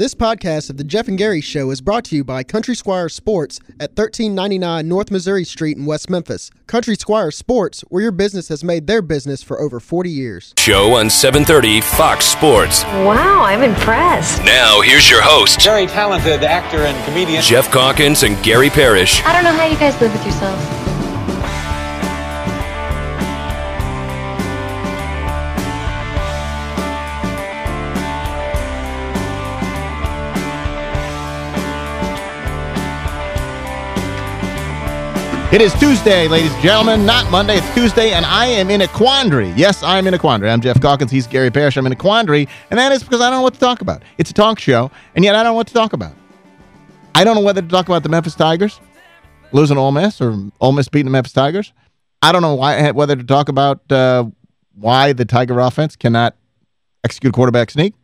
This podcast of The Geoff and Gary Show is brought to you by Country Squire Sports at 1399 North Missouri Street in West Memphis. Country Squire Sports, where your business has made their business for over 40 years. Show on 730 Fox Sports. Wow, I'm impressed. Now, here's your host. Very talented actor and comedian. Geoff Calkins and Gary Parrish. I don't know how you guys live with yourselves. It is Tuesday, ladies and gentlemen, not Monday. It's Tuesday, and I am in a quandary. Yes, I'm in a quandary. I'm Geoff Calkins. He's Gary Parrish. I'm in a quandary, and that is because I don't know what to talk about. It's a talk show, and yet I don't know what to talk about. I don't know whether to talk about the Memphis Tigers losing Ole Miss or Ole Miss beating the Memphis Tigers. I don't know why whether to talk about uh, why the Tiger offense cannot execute quarterback sneak.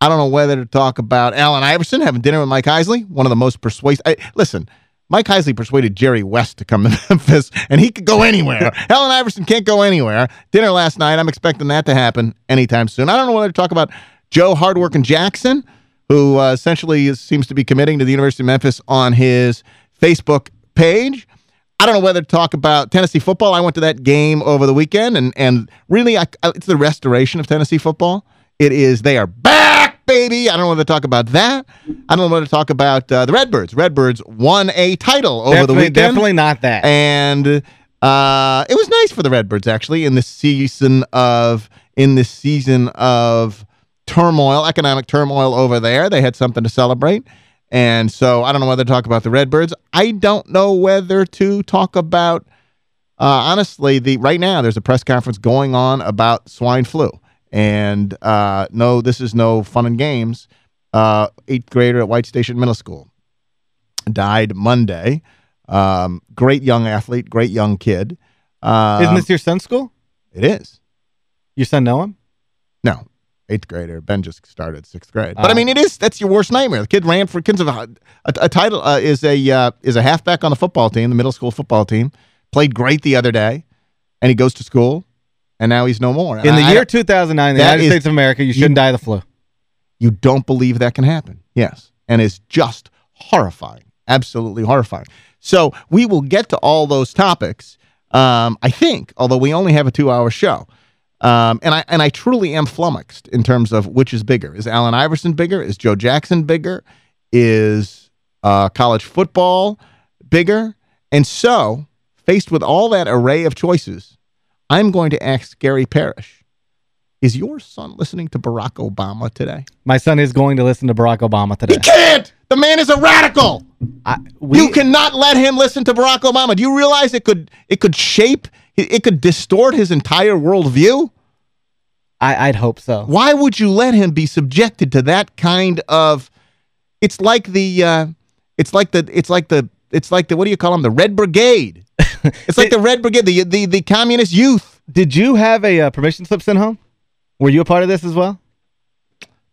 I don't know whether to talk about Allen Iverson having dinner with Mike Heisley, one of the most persuasive. Listen, Mike Heisley persuaded Jerry West to come to Memphis, and he could go anywhere. Allen Iverson can't go anywhere. Dinner last night. I'm expecting that to happen anytime soon. I don't know whether to talk about Joe Hardworking Jackson, who uh, essentially is, seems to be committing to the University of Memphis on his Facebook page. I don't know whether to talk about Tennessee football. I went to that game over the weekend, and and really, I, it's the restoration of Tennessee football. It is, they are back, baby. I don't want to talk about that. I don't want to talk about uh, the Redbirds. Redbirds won a title over definitely, the weekend. Definitely not that. And uh, it was nice for the Redbirds, actually, in this season of, in this season of turmoil, economic turmoil over there. They had something to celebrate. And so I don't know whether to talk about the Redbirds. I don't know whether to talk about, uh, honestly, the right now there's a press conference going on about swine flu. And uh, no, this is no fun and games. Uh, eighth grader at White Station Middle School died Monday. Um, great young athlete, great young kid. Um, Isn't this your son's school? It is. Your son know him? No, eighth grader. Ben just started sixth grade. Uh, but I mean, it is. That's your worst nightmare. The kid ran for kids of a, a, a title uh, is a uh, is a halfback on the football team, the middle school football team. Played great the other day, and he goes to school, and now he's no more. In the I- year 2009, the United is- States of America, you shouldn't die of the flu. you don't believe that can happen. Yes. And it's just horrifying. Absolutely horrifying. So we will get to all those topics, um, I think, although we only have a two-hour show. Um, and I and I truly am flummoxed in terms of which is bigger. Is Allen Iverson bigger? Is Joe Jackson bigger? Is uh, college football bigger? And so, faced with all that array of choices, I'm going to ask Gary Parrish, is your son listening to Barack Obama today? My son is going to listen to Barack Obama today. He can't! The man is a radical! I, we, you cannot let him listen to Barack Obama. Do you realize it could it could shape, it could distort his entire worldview? I, I'd hope so. Why would you let him be subjected to that kind of it's like the uh it's like the it's like the it's like the what do you call them? The Red Brigade. It's like the Red Brigade, the the the communist youth. Did you have a uh, permission slip sent home? Were you a part of this as well?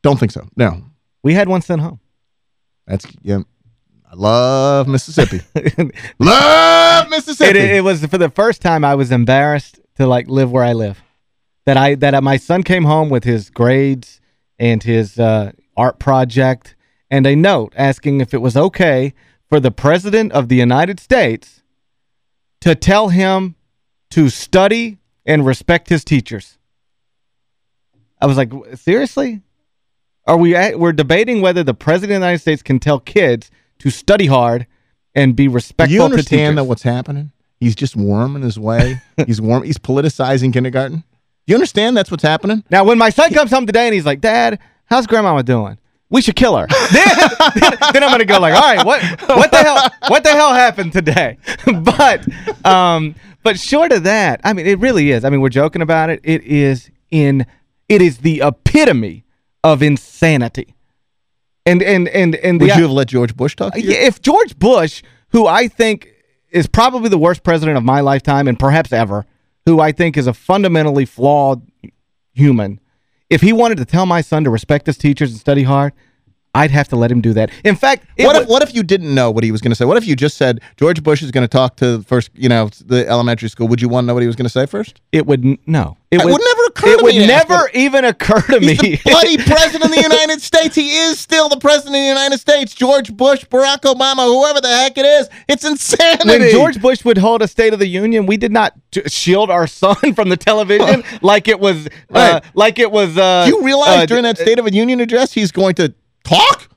Don't think so. No. We had one sent home. That's yeah. I love Mississippi. love It, Mississippi. it was for the first time I was embarrassed to like live where I live. That I that my son came home with his grades and his uh, art project and a note asking if it was okay for the president of the United States to tell him to study and respect his teachers. I was like, seriously? Are we at, we're debating whether the president of the United States can tell kids to study hard and be Do respectful you understand that what's happening? He's just worming his way. he's warm. He's politicizing kindergarten. You understand that's what's happening? Now, when my son comes home today and he's like, Dad, how's grandmama doing? We should kill her. then, then, then I'm going to go like, all right, what what the hell what the hell happened today? but um but short of that, I mean it really is. I mean we're joking about it. It is in it is the epitome of insanity. And and and and Would the you have let George Bush talk if George Bush, who I think is probably the worst president of my lifetime and perhaps ever, who I think is a fundamentally flawed human, if he wanted to tell my son to respect his teachers and study hard, I'd have to let him do that. In fact, What if what if you didn't know what he was going to say? What if you just said George Bush is going to talk to the first, you know, the elementary school? Would you want to know what he was going to say first? it would no. It would never occur It to would me to ask never even occur to He's me. the bloody president of the United States. He is still the president of the United States. George Bush, Barack Obama, whoever the heck it is. It's insanity. when George Bush would hold a State of the Union, we did not shield our son from the television like it was uh, like it was uh Do you realize uh, during that State of the Union address he's going to talk?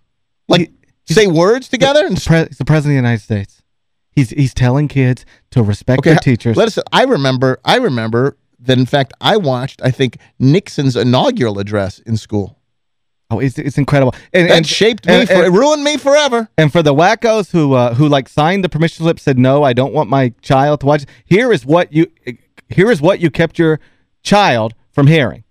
Like say words together and pre- the president of the United States. He's he's telling kids to respect their teachers. Let us. I remember. I remember that. In fact, I watched. I think Nixon's inaugural address in school. oh, it's it's incredible. And, That and- shaped me. and- for, and- it ruined me forever. And for the wackos who uh, who like signed the permission slip said no, I don't want my child to watch. Here is what you here is what you kept your child from hearing.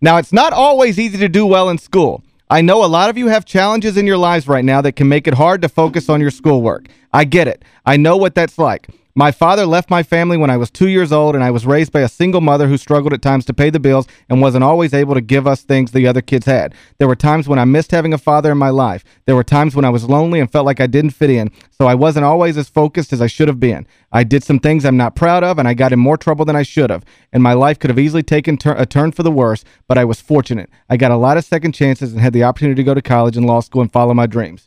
Now, it's not always easy to do well in school. I know a lot of you have challenges in your lives right now that can make it hard to focus on your schoolwork. I get it. I know what that's like. My father left my family when I was two years old, and I was raised by a single mother who struggled at times to pay the bills and wasn't always able to give us things the other kids had. There were times when I missed having a father in my life. There were times when I was lonely and felt like I didn't fit in, so I wasn't always as focused as I should have been. I did some things I'm not proud of, and I got in more trouble than I should have. And my life could have easily taken tur a turn for the worse, but I was fortunate. I got a lot of second chances and had the opportunity to go to college and law school and follow my dreams.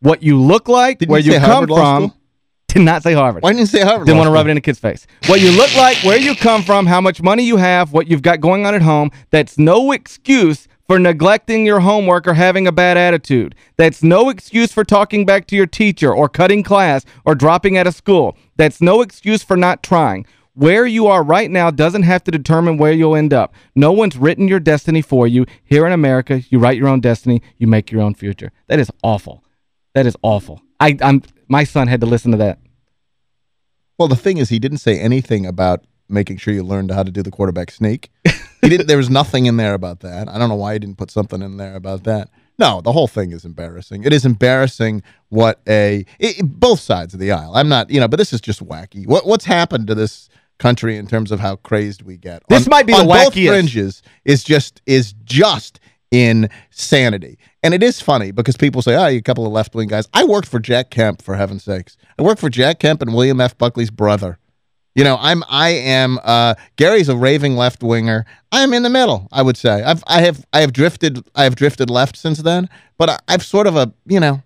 What you look like, Didn't where you you come Harvard from? Did not say Harvard. Why didn't you say Harvard? Didn't want to rub it in a kid's face. What you look like, where you come from, how much money you have, what you've got going on at home, that's no excuse for neglecting your homework or having a bad attitude. That's no excuse for talking back to your teacher or cutting class or dropping out of school. That's no excuse for not trying. Where you are right now doesn't have to determine where you'll end up. No one's written your destiny for you. Here in America, you write your own destiny, you make your own future. That is awful. That is awful. I, I'm my son had to listen to that. Well, the thing is, he didn't say anything about making sure you learned how to do the quarterback sneak. he didn't. There was nothing in there about that. I don't know why he didn't put something in there about that. No, the whole thing is embarrassing. It is embarrassing what a it, both sides of the aisle. I'm not, you know, but this is just wacky. What what's happened to this country in terms of how crazed we get? This On- might be the wackiest. fringes is just is just insanity. And it is funny because people say, oh, you a couple of left-wing guys. I worked for Jack Kemp, for heaven's sakes. I worked for Jack Kemp and William F. Buckley's brother. You know, I'm I am uh Gary's a raving left winger. I'm in the middle, I would say. I've I have I have drifted I have drifted left since then, but I, I've sort of a, you know,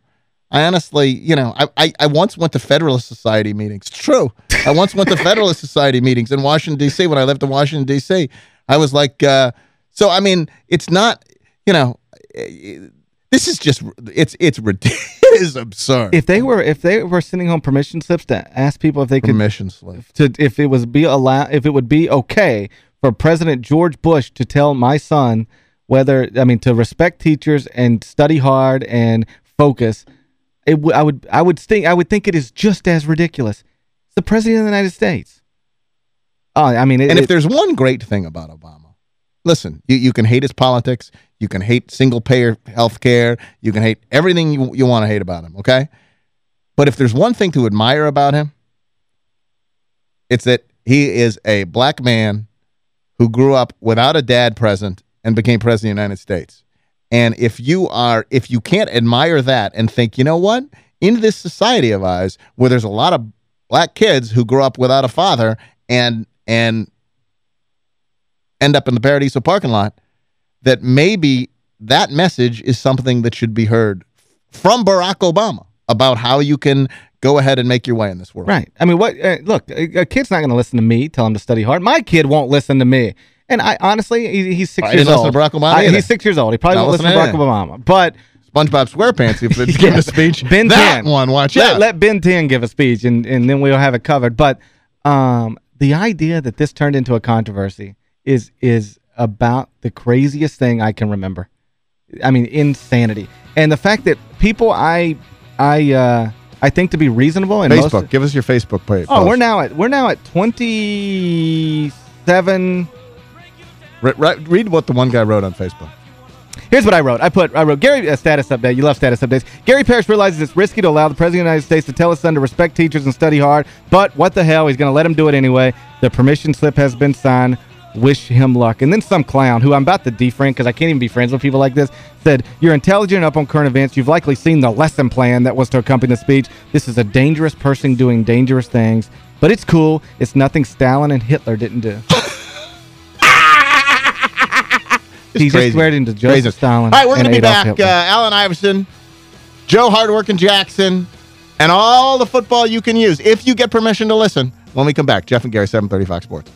I honestly, you know, I, I I once went to Federalist Society meetings. It's true. I once went to Federalist Society meetings in Washington D.C. when I lived in Washington D.C. I was like uh so I mean, it's not, you know, eh, this is just it's it's ridiculous. Absurd. if they were if they were sending home permission slips to ask people if they could Permission slip. to if it was be allow if it would be okay for President George Bush to tell my son whether I mean to respect teachers and study hard and focus it w- I would I would think I would think it is just as ridiculous. It's the president of the United States. Oh, I mean, it, And if it- there's one great thing about Obama, listen, you, you can hate his politics, you can hate single payer health care, you can hate everything you, you want to hate about him, okay? But if there's one thing to admire about him, it's that he is a black man who grew up without a dad present and became president of the United States. And if you are, if you can't admire that and think, you know what, in this society of ours where there's a lot of black kids who grew up without a father and and end up in the Paradiso parking lot, that maybe that message is something that should be heard from Barack Obama about how you can go ahead and make your way in this world. Right. I mean, what? Uh, look, a, a kid's not going to listen to me, tell him to study hard. My kid won't listen to me. And I honestly, he, he's six I years old. Barack Obama I- he's six years old. He probably Not won't listen to Barack Obama. But SpongeBob SquarePants, if it's Yeah. giving a speech, Ben that 10. one, watch let, out. let Ben 10 give a speech, and, and then we'll have it covered. But um, the idea that this turned into a controversy is is about the craziest thing I can remember. I mean, insanity. And the fact that people I I uh, I think to be reasonable and most- Facebook, give us your Facebook page. Oh, we're now at we're now at 27 Re- re- read what the one guy wrote on Facebook. Here's what I wrote. I put I wrote Gary a status update. You love status updates. Gary Parrish realizes it's risky to allow the president of the United States to tell his son to respect teachers and study hard, but what the hell? He's going to let him do it anyway. The permission slip has been signed. Wish him luck. And then some clown who I'm about to defriend because I can't even be friends with people like this said, you're intelligent up on current events. You've likely seen the lesson plan that was to accompany the speech. This is a dangerous person doing dangerous things. But it's cool. It's nothing Stalin and Hitler didn't do. he crazy. just sweared into Joseph Crazy. Stalin All right, we're going to be Adolf back. Uh, Allen Iverson, Joe Hardworking Jackson, and all the football you can use if you get permission to listen when we come back. Geoff and Gary, 730 Fox Sports.